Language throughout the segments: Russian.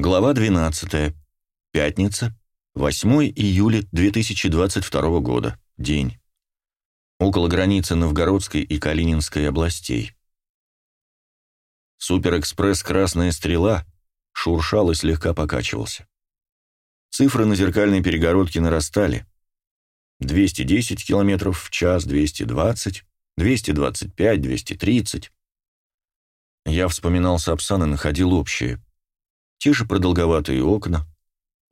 Глава 12. Пятница. 8 июля 2022 года. День. Около границы Новгородской и Калининской областей. Суперэкспресс «Красная стрела» шуршал и слегка покачивался. Цифры на зеркальной перегородке нарастали. 210 км в час, 220, 225, 230. Я вспоминал Сапсан и находил общее – те же продолговатые окна,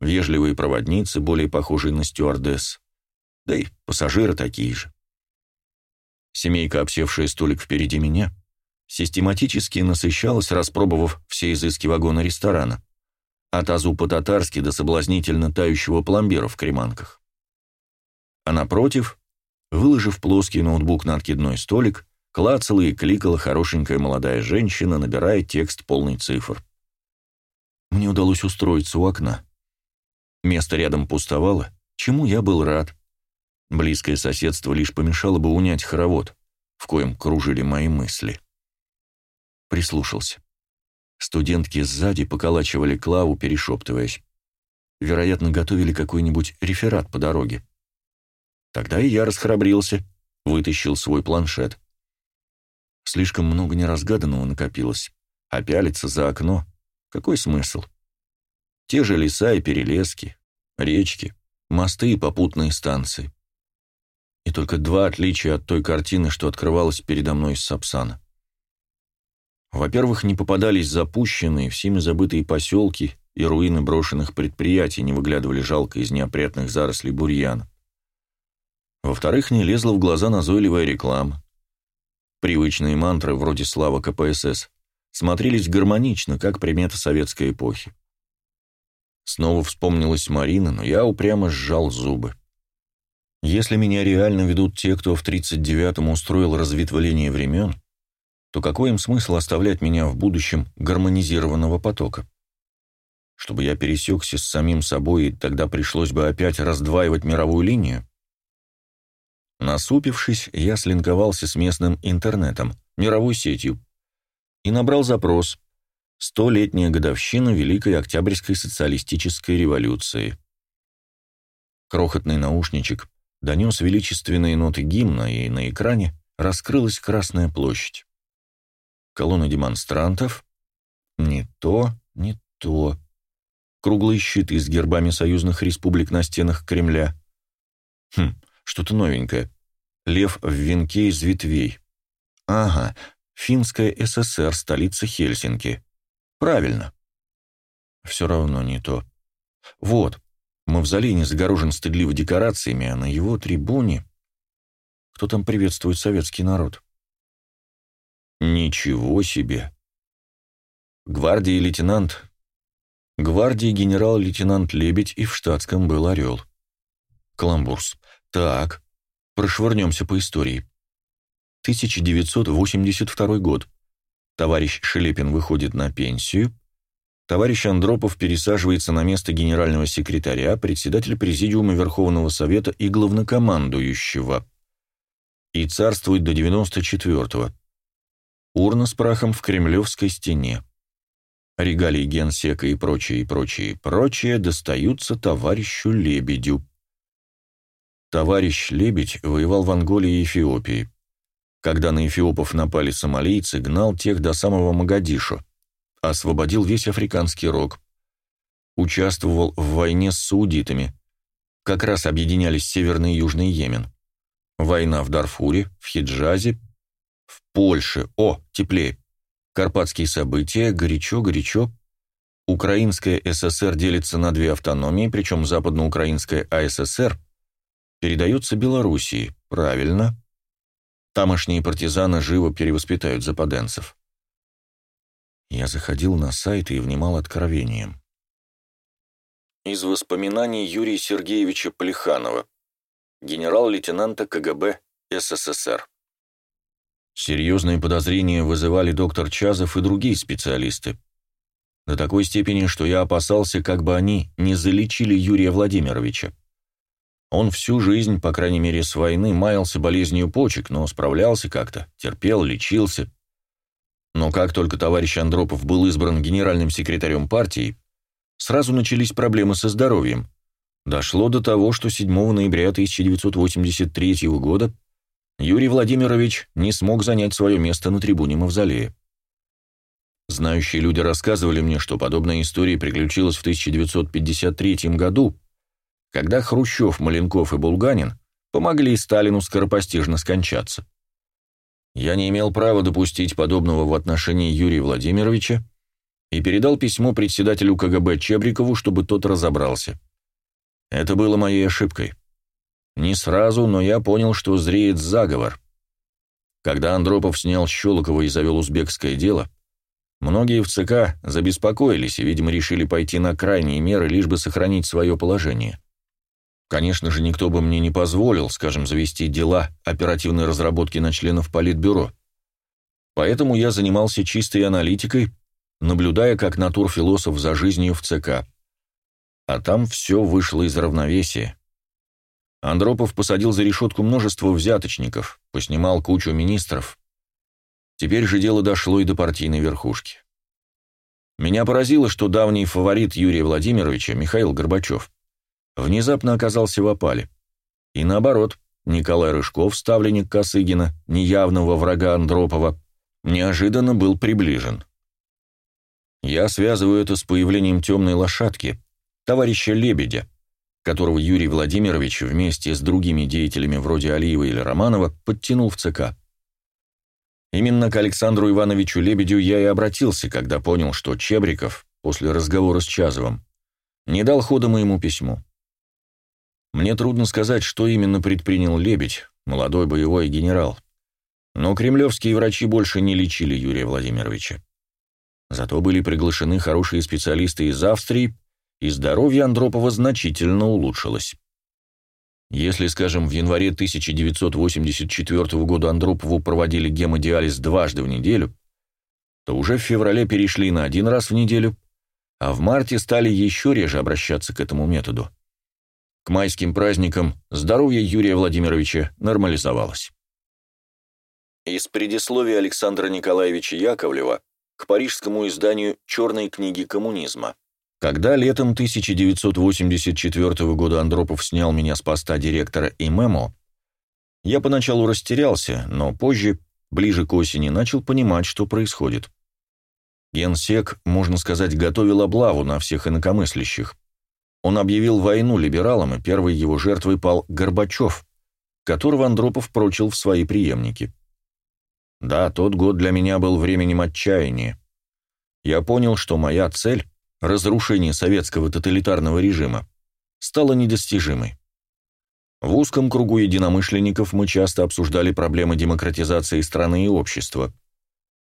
вежливые проводницы, более похожие на стюардесс, да и пассажиры такие же. Семейка, обсевшая столик впереди меня, систематически насыщалась, распробовав все изыски вагона ресторана, от азу по-татарски до соблазнительно тающего пломбира в креманках. А напротив, выложив плоский ноутбук на откидной столик, клацала и кликала хорошенькая молодая женщина, набирая текст полный цифр. Мне удалось устроиться у окна. Место рядом пустовало, чему я был рад. Близкое соседство лишь помешало бы унять хоровод, в коем кружили мои мысли. Прислушался. Студентки сзади поколачивали Клаву, перешептываясь. Вероятно, готовили какой-нибудь реферат по дороге. Тогда и я расхрабрился, вытащил свой планшет. Слишком много неразгаданного накопилось, а пялиться за окно какой смысл? Те же леса и перелески, речки, мосты и попутные станции. И только два отличия от той картины, что открывалась передо мной из Сапсана. Во-первых, не попадались запущенные, всеми забытые поселки и руины брошенных предприятий не выглядывали жалко из неопрятных зарослей бурьяна. Во-вторых, не лезла в глаза назойливая реклама. Привычные мантры вроде «Слава КПСС» смотрелись гармонично, как примета советской эпохи. Снова вспомнилась Марина, но я упрямо сжал зубы. Если меня реально ведут те, кто в 39-м устроил разветвление времен, то какой им смысл оставлять меня в будущем гармонизированного потока? Чтобы я пересекся с самим собой, и тогда пришлось бы опять раздваивать мировую линию? Насупившись, я слинковался с местным интернетом, мировой сетью, и набрал запрос «Столетняя годовщина Великой Октябрьской социалистической революции». Крохотный наушничек донес величественные ноты гимна, и на экране раскрылась Красная площадь. Колонна демонстрантов. Не то, не то. Круглые щиты с гербами союзных республик на стенах Кремля. Хм, что-то новенькое. Лев в венке из ветвей. Ага, Финская ССР, столица Хельсинки. Правильно. Все равно не то. Вот, мавзолей не загорожен стыдливо декорациями, а на его трибуне... Кто там приветствует советский народ? Ничего себе. Гвардии лейтенант... Гвардии генерал-лейтенант Лебедь и в штатском был орел. Каламбурс. Так, прошвырнемся по истории. 1982 год. Товарищ Шелепин выходит на пенсию. Товарищ Андропов пересаживается на место генерального секретаря, председателя Президиума Верховного Совета и главнокомандующего. И царствует до 94-го. Урна с прахом в Кремлевской стене. Регалии генсека и прочее, и прочее, и прочее достаются товарищу Лебедю. Товарищ Лебедь воевал в Анголе и Эфиопии. Когда на эфиопов напали сомалийцы, гнал тех до самого Магадишу. Освободил весь африканский рог. Участвовал в войне с саудитами. Как раз объединялись Северный и Южный Йемен. Война в Дарфуре, в Хиджазе, в Польше. О, теплее. Карпатские события, горячо-горячо. Украинская ССР делится на две автономии, причем западноукраинская АССР передается Белоруссии. Правильно. Тамошние партизаны живо перевоспитают западенцев. Я заходил на сайт и внимал откровением. Из воспоминаний Юрия Сергеевича Плеханова, генерал-лейтенанта КГБ СССР. Серьезные подозрения вызывали доктор Чазов и другие специалисты. До такой степени, что я опасался, как бы они не залечили Юрия Владимировича. Он всю жизнь, по крайней мере с войны, маялся болезнью почек, но справлялся как-то, терпел, лечился. Но как только товарищ Андропов был избран генеральным секретарем партии, сразу начались проблемы со здоровьем. Дошло до того, что 7 ноября 1983 года Юрий Владимирович не смог занять свое место на трибуне Мавзолея. Знающие люди рассказывали мне, что подобная история приключилась в 1953 году, когда Хрущев, Маленков и Булганин помогли Сталину скоропостижно скончаться. Я не имел права допустить подобного в отношении Юрия Владимировича и передал письмо председателю КГБ Чебрикову, чтобы тот разобрался. Это было моей ошибкой. Не сразу, но я понял, что зреет заговор. Когда Андропов снял Щелокова и завел узбекское дело, многие в ЦК забеспокоились и, видимо, решили пойти на крайние меры, лишь бы сохранить свое положение. Конечно же, никто бы мне не позволил, скажем, завести дела оперативной разработки на членов Политбюро. Поэтому я занимался чистой аналитикой, наблюдая как натурфилософ за жизнью в ЦК. А там все вышло из равновесия. Андропов посадил за решетку множество взяточников, поснимал кучу министров. Теперь же дело дошло и до партийной верхушки. Меня поразило, что давний фаворит Юрия Владимировича, Михаил Горбачев, внезапно оказался в опале. И наоборот, Николай Рыжков, ставленник Косыгина, неявного врага Андропова, неожиданно был приближен. Я связываю это с появлением темной лошадки, товарища Лебедя, которого Юрий Владимирович вместе с другими деятелями вроде Алиева или Романова подтянул в ЦК. Именно к Александру Ивановичу Лебедю я и обратился, когда понял, что Чебриков, после разговора с Чазовым, не дал хода моему письму. Мне трудно сказать, что именно предпринял Лебедь, молодой боевой генерал. Но кремлевские врачи больше не лечили Юрия Владимировича. Зато были приглашены хорошие специалисты из Австрии, и здоровье Андропова значительно улучшилось. Если, скажем, в январе 1984 года Андропову проводили гемодиализ дважды в неделю, то уже в феврале перешли на один раз в неделю, а в марте стали еще реже обращаться к этому методу. К майским праздникам здоровье Юрия Владимировича нормализовалось. Из предисловия Александра Николаевича Яковлева к парижскому изданию «Черной книги коммунизма». Когда летом 1984 года Андропов снял меня с поста директора ИМЭМО, я поначалу растерялся, но позже, ближе к осени, начал понимать, что происходит. Генсек, можно сказать, готовил облаву на всех инакомыслящих. Он объявил войну либералам, и первой его жертвой пал Горбачев, которого Андропов прочил в свои преемники. Да, тот год для меня был временем отчаяния. Я понял, что моя цель — разрушение советского тоталитарного режима — стала недостижимой. В узком кругу единомышленников мы часто обсуждали проблемы демократизации страны и общества.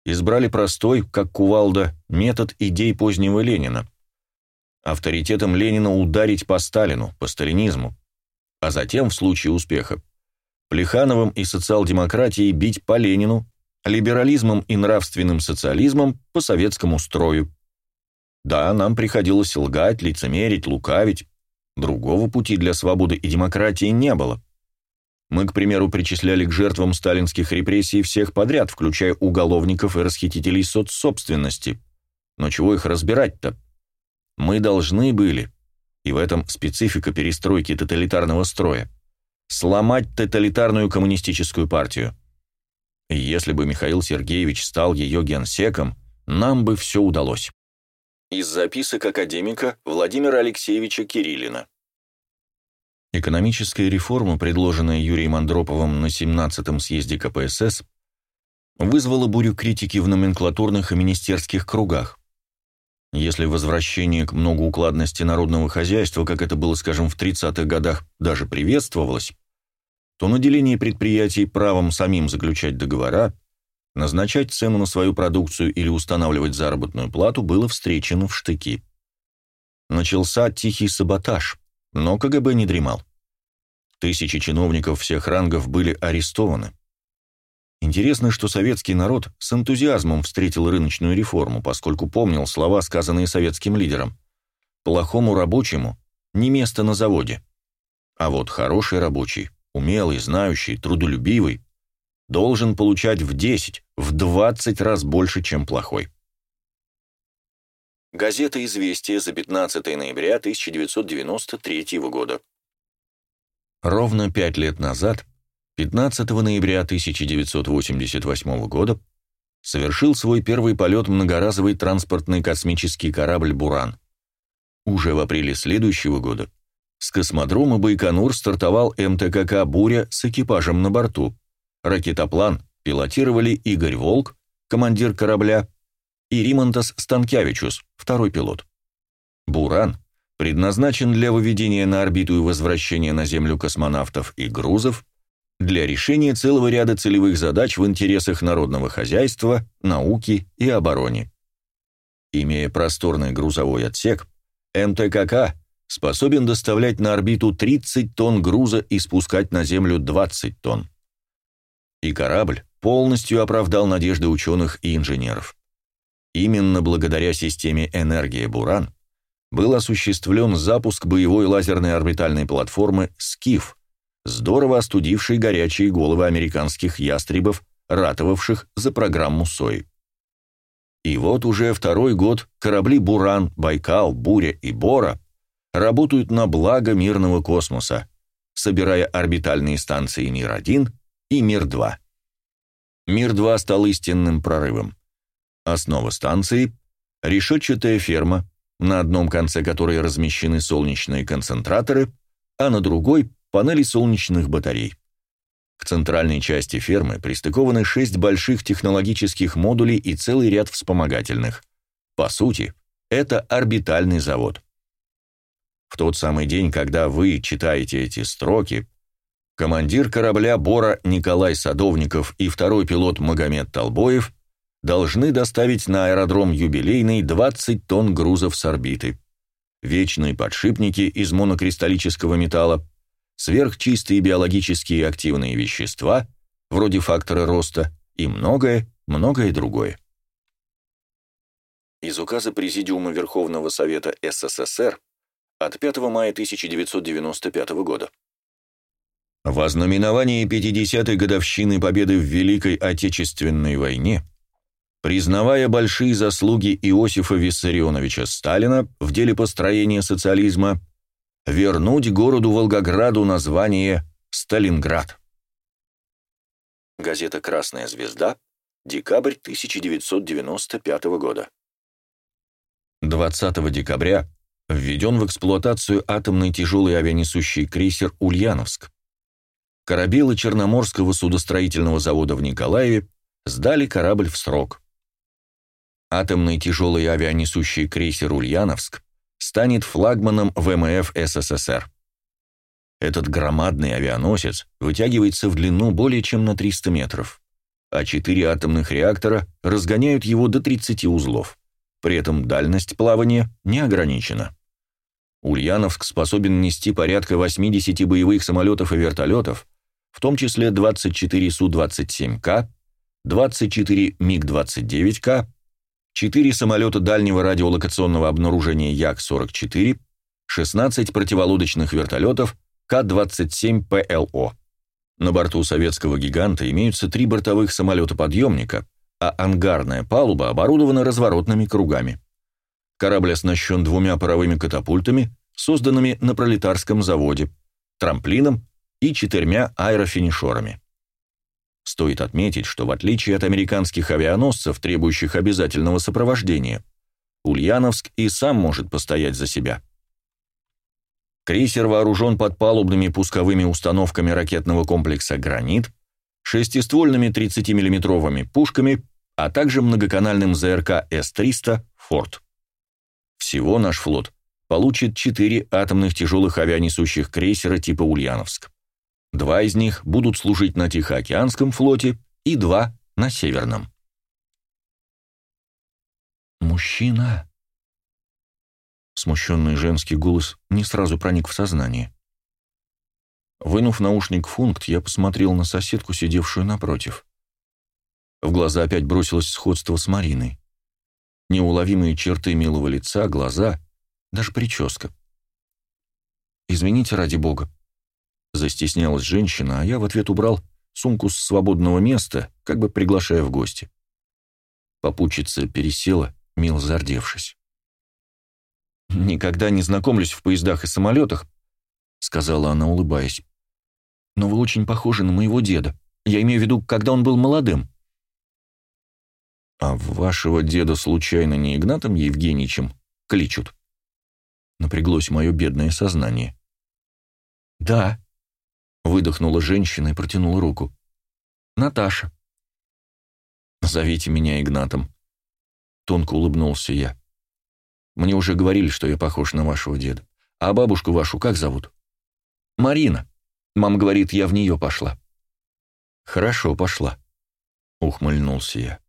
Избрали простой, как кувалда, метод идей позднего Ленина — авторитетом Ленина ударить по Сталину, по сталинизму, а затем, в случае успеха, Плехановым и социал-демократией бить по Ленину, либерализмом и нравственным социализмом по советскому строю. Да, нам приходилось лгать, лицемерить, лукавить. Другого пути для свободы и демократии не было. Мы, к примеру, причисляли к жертвам сталинских репрессий всех подряд, включая уголовников и расхитителей соцсобственности. Но чего их разбирать-то? Мы должны были, и в этом специфика перестройки тоталитарного строя, сломать тоталитарную коммунистическую партию. И если бы Михаил Сергеевич стал ее генсеком, нам бы все удалось. Из записок академика Владимира Алексеевича Кириллина. Экономическая реформа, предложенная Юрием Андроповым на 17-м съезде КПСС, вызвала бурю критики в номенклатурных и министерских кругах. Если возвращение к многоукладности народного хозяйства, как это было, скажем, в 30-х годах, даже приветствовалось, то наделение предприятий правом самим заключать договора, назначать цену на свою продукцию или устанавливать заработную плату было встречено в штыки. Начался тихий саботаж, но КГБ не дремал. Тысячи чиновников всех рангов были арестованы. Интересно, что советский народ с энтузиазмом встретил рыночную реформу, поскольку помнил слова, сказанные советским лидером. «Плохому рабочему не место на заводе». А вот хороший рабочий, умелый, знающий, трудолюбивый, должен получать в 10, в 20 раз больше, чем плохой. Газета «Известия» за 15 ноября 1993 года. Ровно пять лет назад, 15 ноября 1988 года, совершил свой первый полет многоразовый транспортный космический корабль «Буран». Уже в апреле следующего года с космодрома Байконур стартовал МТКК «Буря» с экипажем на борту. Ракетоплан пилотировали Игорь Волк, командир корабля, и Римонтас Станкявичус, второй пилот. «Буран» предназначен для выведения на орбиту и возвращения на Землю космонавтов и грузов, для решения целого ряда целевых задач в интересах народного хозяйства, науки и обороны. Имея просторный грузовой отсек, МТКК способен доставлять на орбиту 30 тонн груза и спускать на Землю 20 тонн. И корабль полностью оправдал надежды ученых и инженеров. Именно благодаря системе «Энергия Буран» был осуществлен запуск боевой лазерной орбитальной платформы «Скиф», здорово остудившей горячие головы американских ястребов, ратовавших за программу СОИ. И вот уже второй год корабли «Буран», «Байкал», «Буря» и «Бора» работают на благо мирного космоса, собирая орбитальные станции «Мир-1» и «Мир-2». «Мир-2» стал истинным прорывом. Основа станции – решетчатая ферма, на одном конце которой размещены солнечные концентраторы, а на другой – панели солнечных батарей. К центральной части фермы пристыкованы шесть больших технологических модулей и целый ряд вспомогательных. По сути, это орбитальный завод. В тот самый день, когда вы читаете эти строки, командир корабля Бора Николай Садовников и второй пилот Магомед Толбоев должны доставить на аэродром юбилейный 20 тонн грузов с орбиты, вечные подшипники из монокристаллического металла, сверхчистые биологические активные вещества, вроде фактора роста, и многое, многое другое. Из указа Президиума Верховного Совета СССР от 5 мая 1995 года. Во знаменовании 50-й годовщины победы в Великой Отечественной войне признавая большие заслуги Иосифа Виссарионовича Сталина в деле построения социализма, вернуть городу Волгограду название Сталинград. Газета «Красная звезда», декабрь 1995 года. 20 декабря введен в эксплуатацию атомный тяжелый авианесущий крейсер «Ульяновск». Корабелы Черноморского судостроительного завода в Николаеве сдали корабль в срок атомный тяжелый авианесущий крейсер «Ульяновск» станет флагманом ВМФ СССР. Этот громадный авианосец вытягивается в длину более чем на 300 метров, а четыре атомных реактора разгоняют его до 30 узлов. При этом дальность плавания не ограничена. Ульяновск способен нести порядка 80 боевых самолетов и вертолетов, в том числе 24 Су-27К, 24 МиГ-29К 4 самолета дальнего радиолокационного обнаружения Як-44, 16 противолодочных вертолетов К-27ПЛО. На борту советского гиганта имеются три бортовых самолета-подъемника, а ангарная палуба оборудована разворотными кругами. Корабль оснащен двумя паровыми катапультами, созданными на пролетарском заводе, трамплином и четырьмя аэрофинишерами. Стоит отметить, что в отличие от американских авианосцев, требующих обязательного сопровождения, Ульяновск и сам может постоять за себя. Крейсер вооружен подпалубными пусковыми установками ракетного комплекса «Гранит», шестиствольными 30 миллиметровыми пушками, а также многоканальным ЗРК С-300 «Форд». Всего наш флот получит четыре атомных тяжелых авианесущих крейсера типа «Ульяновск». Два из них будут служить на Тихоокеанском флоте и два — на Северном. «Мужчина!» Смущенный женский голос не сразу проник в сознание. Вынув наушник функт, я посмотрел на соседку, сидевшую напротив. В глаза опять бросилось сходство с Мариной. Неуловимые черты милого лица, глаза, даже прическа. «Извините, ради бога», Застеснялась женщина, а я в ответ убрал сумку с свободного места, как бы приглашая в гости. Попутчица пересела, мило зардевшись. «Никогда не знакомлюсь в поездах и самолетах», — сказала она, улыбаясь. «Но вы очень похожи на моего деда. Я имею в виду, когда он был молодым». «А вашего деда случайно не Игнатом Евгеньевичем кличут?» Напряглось мое бедное сознание. «Да», — выдохнула женщина и протянула руку. «Наташа». «Зовите меня Игнатом», — тонко улыбнулся я. «Мне уже говорили, что я похож на вашего деда. А бабушку вашу как зовут?» «Марина. Мама говорит, я в нее пошла». «Хорошо, пошла», — ухмыльнулся я.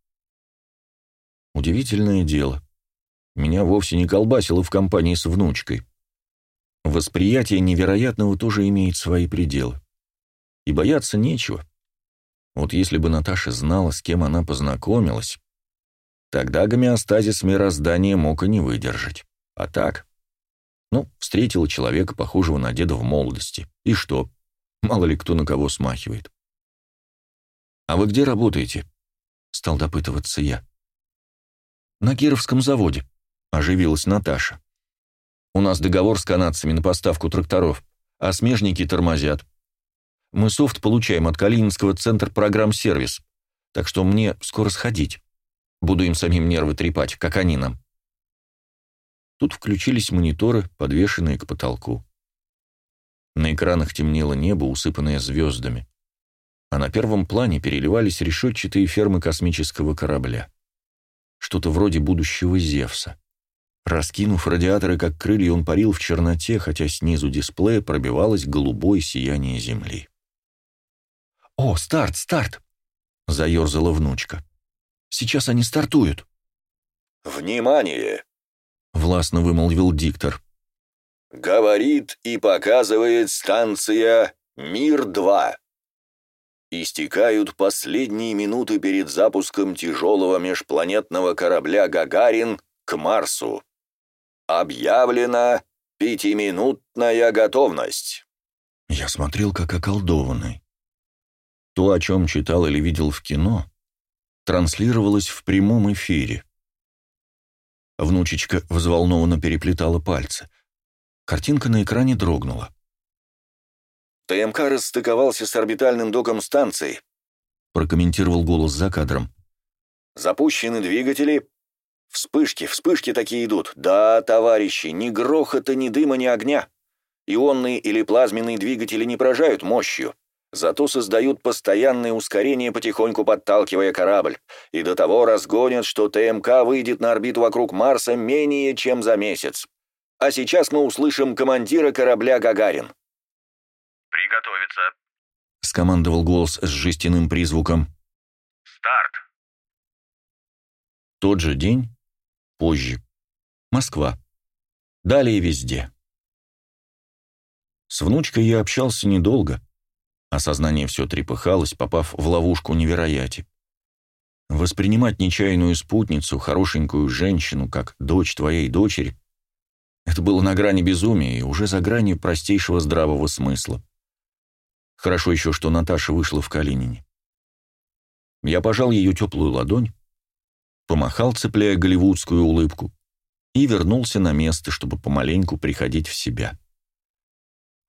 Удивительное дело. Меня вовсе не колбасило в компании с внучкой. Восприятие невероятного тоже имеет свои пределы. И бояться нечего. Вот если бы Наташа знала, с кем она познакомилась, тогда гомеостазис мироздания мог и не выдержать. А так? Ну, встретила человека, похожего на деда в молодости. И что? Мало ли кто на кого смахивает. «А вы где работаете?» — стал допытываться я. «На Кировском заводе», — оживилась Наташа. «У нас договор с канадцами на поставку тракторов, а смежники тормозят. Мы софт получаем от Калининского центра программ-сервис, так что мне скоро сходить. Буду им самим нервы трепать, как они нам». Тут включились мониторы, подвешенные к потолку. На экранах темнело небо, усыпанное звездами, а на первом плане переливались решетчатые фермы космического корабля что-то вроде будущего Зевса. Раскинув радиаторы как крылья, он парил в черноте, хотя снизу дисплея пробивалось голубое сияние Земли. «О, старт, старт!» — заерзала внучка. «Сейчас они стартуют». «Внимание!» — властно вымолвил диктор. «Говорит и показывает станция «Мир-2». Истекают последние минуты перед запуском тяжелого межпланетного корабля «Гагарин» к Марсу. Объявлена пятиминутная готовность. Я смотрел как околдованный. То, о чем читал или видел в кино, транслировалось в прямом эфире. Внучечка взволнованно переплетала пальцы. Картинка на экране дрогнула. ТМК расстыковался с орбитальным доком станции», — прокомментировал голос за кадром. «Запущены двигатели. Вспышки, вспышки такие идут. Да, товарищи, ни грохота, ни дыма, ни огня. Ионные или плазменные двигатели не поражают мощью, зато создают постоянное ускорение, потихоньку подталкивая корабль, и до того разгонят, что ТМК выйдет на орбиту вокруг Марса менее чем за месяц. А сейчас мы услышим командира корабля «Гагарин». «Приготовиться», — скомандовал голос с жестяным призвуком. «Старт». Тот же день, позже. Москва. Далее везде. С внучкой я общался недолго, а сознание все трепыхалось, попав в ловушку неверояти. Воспринимать нечаянную спутницу, хорошенькую женщину, как дочь твоей дочери, это было на грани безумия и уже за гранью простейшего здравого смысла. Хорошо еще, что Наташа вышла в Калинине. Я пожал ее теплую ладонь, помахал, цепляя голливудскую улыбку, и вернулся на место, чтобы помаленьку приходить в себя.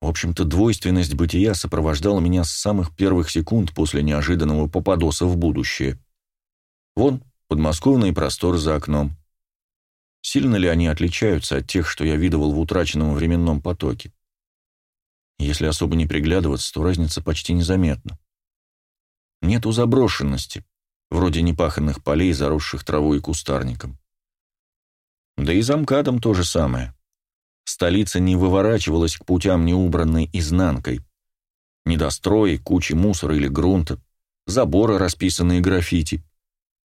В общем-то, двойственность бытия сопровождала меня с самых первых секунд после неожиданного попадоса в будущее. Вон, подмосковные просторы за окном. Сильно ли они отличаются от тех, что я видывал в утраченном временном потоке? Если особо не приглядываться, то разница почти незаметна. Нету заброшенности, вроде непаханных полей, заросших травой и кустарником. Да и за то же самое. Столица не выворачивалась к путям неубранной изнанкой. Недострои, кучи мусора или грунта, заборы, расписанные граффити.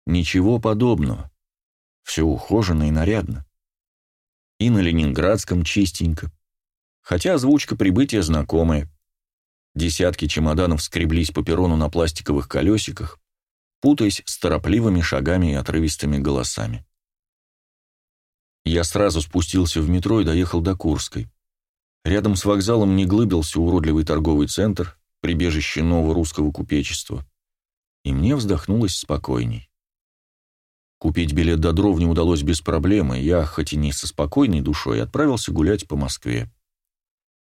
Ничего подобного. Все ухоженно и нарядно. И на Ленинградском чистенько хотя озвучка прибытия знакомая. Десятки чемоданов скреблись по перрону на пластиковых колесиках, путаясь с торопливыми шагами и отрывистыми голосами. Я сразу спустился в метро и доехал до Курской. Рядом с вокзалом не глыбился уродливый торговый центр, прибежище нового русского купечества. И мне вздохнулось спокойней. Купить билет до дров не удалось без проблемы, я, хоть и не со спокойной душой, отправился гулять по Москве.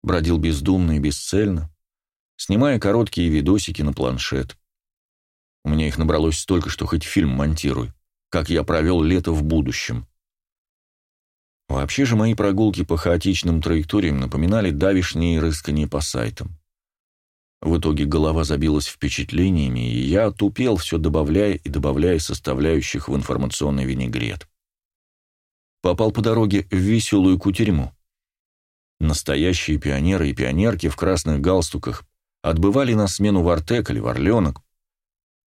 Бродил бездумно и бесцельно, снимая короткие видосики на планшет. У меня их набралось столько, что хоть фильм монтируй, как я провел лето в будущем. Вообще же мои прогулки по хаотичным траекториям напоминали давишние рыскания по сайтам. В итоге голова забилась впечатлениями, и я отупел, все добавляя и добавляя составляющих в информационный винегрет. Попал по дороге в веселую кутерьму. Настоящие пионеры и пионерки в красных галстуках отбывали на смену в Артек или в Орленок.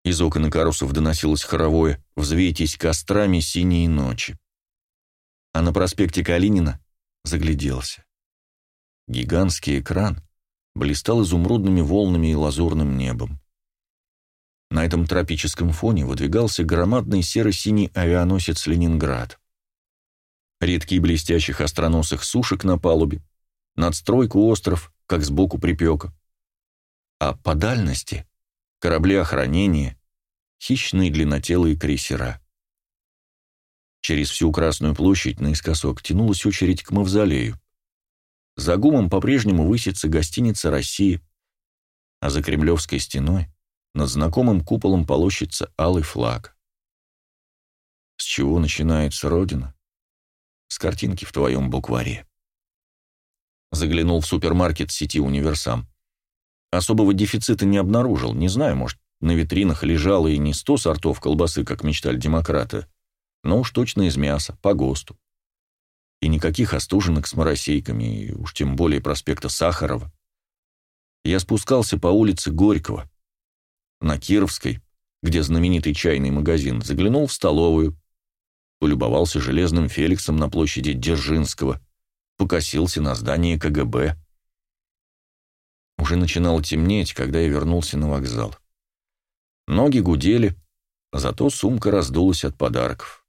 Из окон и карусов доносилось хоровое «Взвейтесь кострами синие ночи». А на проспекте Калинина загляделся. Гигантский экран — блистал изумрудными волнами и лазурным небом. На этом тропическом фоне выдвигался громадный серо-синий авианосец «Ленинград». Редкие блестящих остроносых сушек на палубе, надстройку остров, как сбоку припека. А по дальности — корабли охранения, хищные длиннотелые крейсера. Через всю Красную площадь наискосок тянулась очередь к мавзолею. За гумом по-прежнему высится гостиница «России», а за Кремлевской стеной над знакомым куполом полощется алый флаг. С чего начинается Родина? С картинки в твоем букваре. Заглянул в супермаркет сети «Универсам». Особого дефицита не обнаружил, не знаю, может, на витринах лежало и не сто сортов колбасы, как мечтали демократы, но уж точно из мяса, по ГОСТу. И никаких остуженок с моросейками, и уж тем более проспекта Сахарова. Я спускался по улице Горького. На Кировской, где знаменитый чайный магазин, заглянул в столовую, полюбовался железным Феликсом на площади Дзержинского, покосился на здание КГБ. Уже начинало темнеть, когда я вернулся на вокзал. Ноги гудели, зато сумка раздулась от подарков.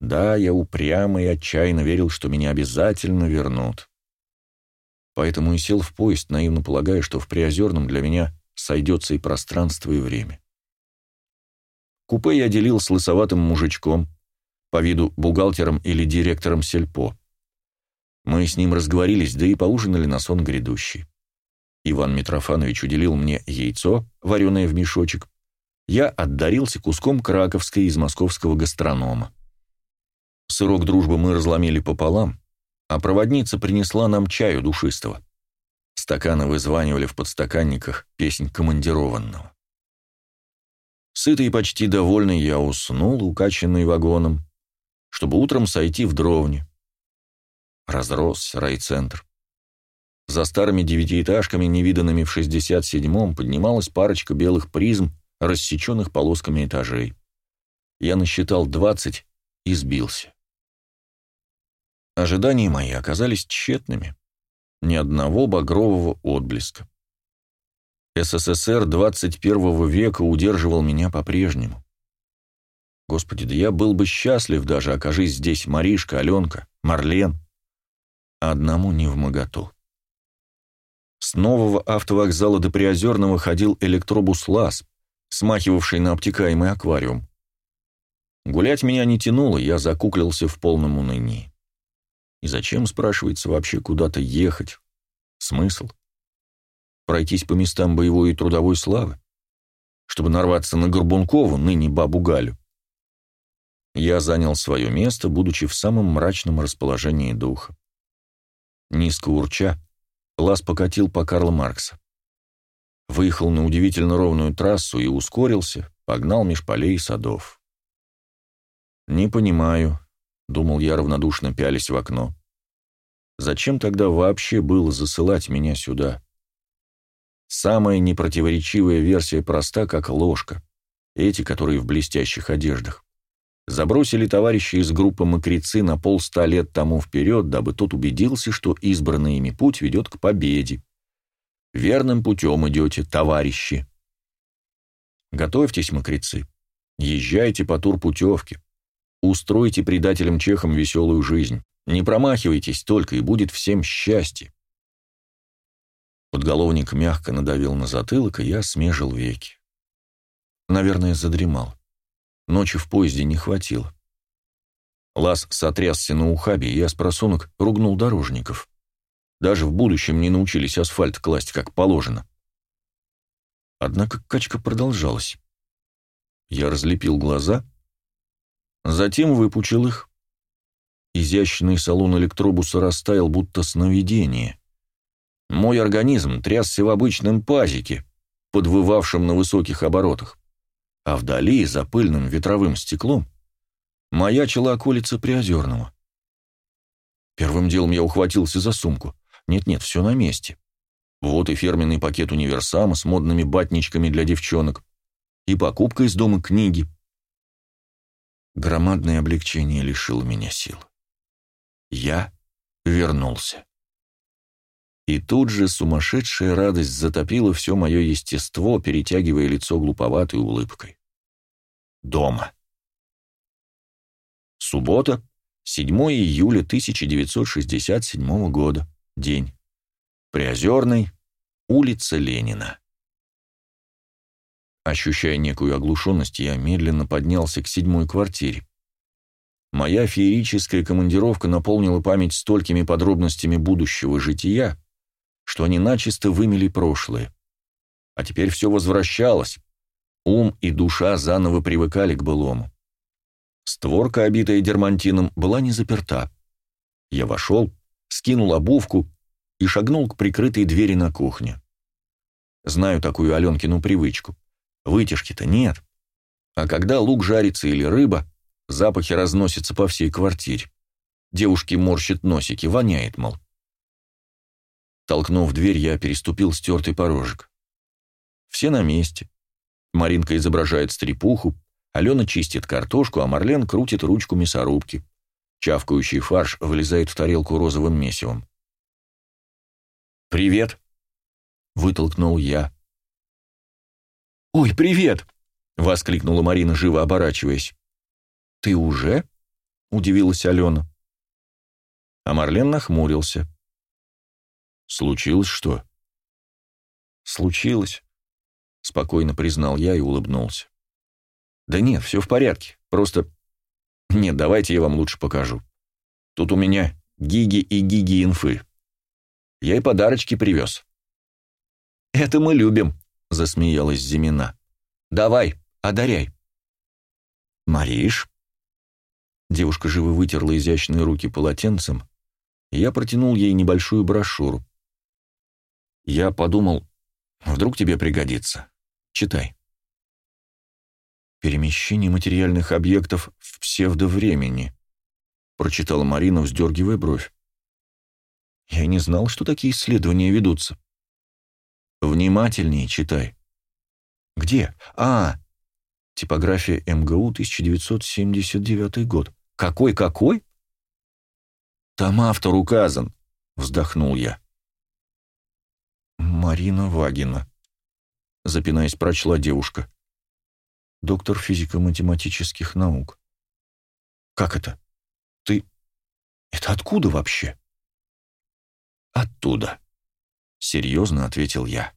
Да, я упрямо и отчаянно верил, что меня обязательно вернут. Поэтому и сел в поезд, наивно полагая, что в Приозерном для меня сойдется и пространство, и время. Купе я делил с лысоватым мужичком, по виду бухгалтером или директором сельпо. Мы с ним разговорились, да и поужинали на сон грядущий. Иван Митрофанович уделил мне яйцо, вареное в мешочек. Я отдарился куском краковской из московского гастронома. Сырок дружбы мы разломили пополам, а проводница принесла нам чаю душистого. Стаканы вызванивали в подстаканниках песнь командированного. Сытый и почти довольный я уснул, укачанный вагоном, чтобы утром сойти в дровне. Разрос райцентр. За старыми девятиэтажками, невиданными в 67-м, поднималась парочка белых призм, рассеченных полосками этажей. Я насчитал 20 и сбился. Ожидания мои оказались тщетными. Ни одного багрового отблеска. СССР 21 века удерживал меня по-прежнему. Господи, да я был бы счастлив даже, окажись здесь Маришка, Аленка, Марлен. А одному не в моготу. С нового автовокзала до Приозерного ходил электробус ЛАЗ, смахивавший на обтекаемый аквариум. Гулять меня не тянуло, я закуклился в полном унынии. И зачем, спрашивается, вообще куда-то ехать? Смысл? Пройтись по местам боевой и трудовой славы? Чтобы нарваться на Горбункову, ныне бабу Галю? Я занял свое место, будучи в самом мрачном расположении духа. Низко урча, лаз покатил по Карла Маркса. Выехал на удивительно ровную трассу и ускорился, погнал меж полей и садов. Не понимаю, думал я равнодушно пялись в окно. Зачем тогда вообще было засылать меня сюда? Самая непротиворечивая версия проста, как ложка. Эти, которые в блестящих одеждах. Забросили товарища из группы «Мокрецы» на полста лет тому вперед, дабы тот убедился, что избранный ими путь ведет к победе. Верным путем идете, товарищи. Готовьтесь, мокрецы. Езжайте по турпутевке. Устройте предателям чехам веселую жизнь. Не промахивайтесь только, и будет всем счастье. Подголовник мягко надавил на затылок, и я смежил веки. Наверное, задремал. Ночи в поезде не хватило. Лаз сотрясся на ухабе, и я с просунок ругнул дорожников. Даже в будущем не научились асфальт класть как положено. Однако качка продолжалась. Я разлепил глаза, затем выпучил их. Изящный салон электробуса растаял, будто сновидение. Мой организм трясся в обычном пазике, подвывавшем на высоких оборотах, а вдали, за пыльным ветровым стеклом, маячила околица Приозерного. Первым делом я ухватился за сумку. Нет-нет, все на месте. Вот и фирменный пакет универсама с модными батничками для девчонок, и покупка из дома книги. Громадное облегчение лишило меня сил. Я вернулся. И тут же сумасшедшая радость затопила все мое естество, перетягивая лицо глуповатой улыбкой. Дома. Суббота, 7 июля 1967 года. День. Приозерный, улица Ленина. Ощущая некую оглушенность, я медленно поднялся к седьмой квартире. Моя феерическая командировка наполнила память столькими подробностями будущего жития, что они начисто вымели прошлое. А теперь все возвращалось. Ум и душа заново привыкали к былому. Створка, обитая дермантином, была не заперта. Я вошел, скинул обувку и шагнул к прикрытой двери на кухню. Знаю такую Аленкину привычку. Вытяжки-то нет. А когда лук жарится или рыба, запахи разносятся по всей квартире. Девушки морщат носики, воняет, мол. Толкнув дверь, я переступил стертый порожек. Все на месте. Маринка изображает стрепуху, Алена чистит картошку, а Марлен крутит ручку мясорубки. Чавкающий фарш влезает в тарелку розовым месивом. «Привет!» — вытолкнул я. «Ой, привет!» — воскликнула Марина, живо оборачиваясь. «Ты уже?» — удивилась Алена. А Марлен нахмурился. «Случилось что?» «Случилось», — спокойно признал я и улыбнулся. «Да нет, все в порядке. Просто... Нет, давайте я вам лучше покажу. Тут у меня гиги и гиги инфы. Я и подарочки привез». «Это мы любим», — засмеялась Зимина. «Давай, одаряй». «Мариш?» Девушка живо вытерла изящные руки полотенцем, и я протянул ей небольшую брошюру. Я подумал, вдруг тебе пригодится. Читай. «Перемещение материальных объектов в псевдовремени», — прочитала Марина, вздергивая бровь. «Я не знал, что такие исследования ведутся». «Внимательнее читай». «Где? А, типография МГУ, 1979 год. Какой-какой?» «Там автор указан», — вздохнул я. «Марина Вагина», — запинаясь, прочла девушка доктор физико-математических наук. Как это? Ты... Это откуда вообще? Оттуда, серьезно ответил я.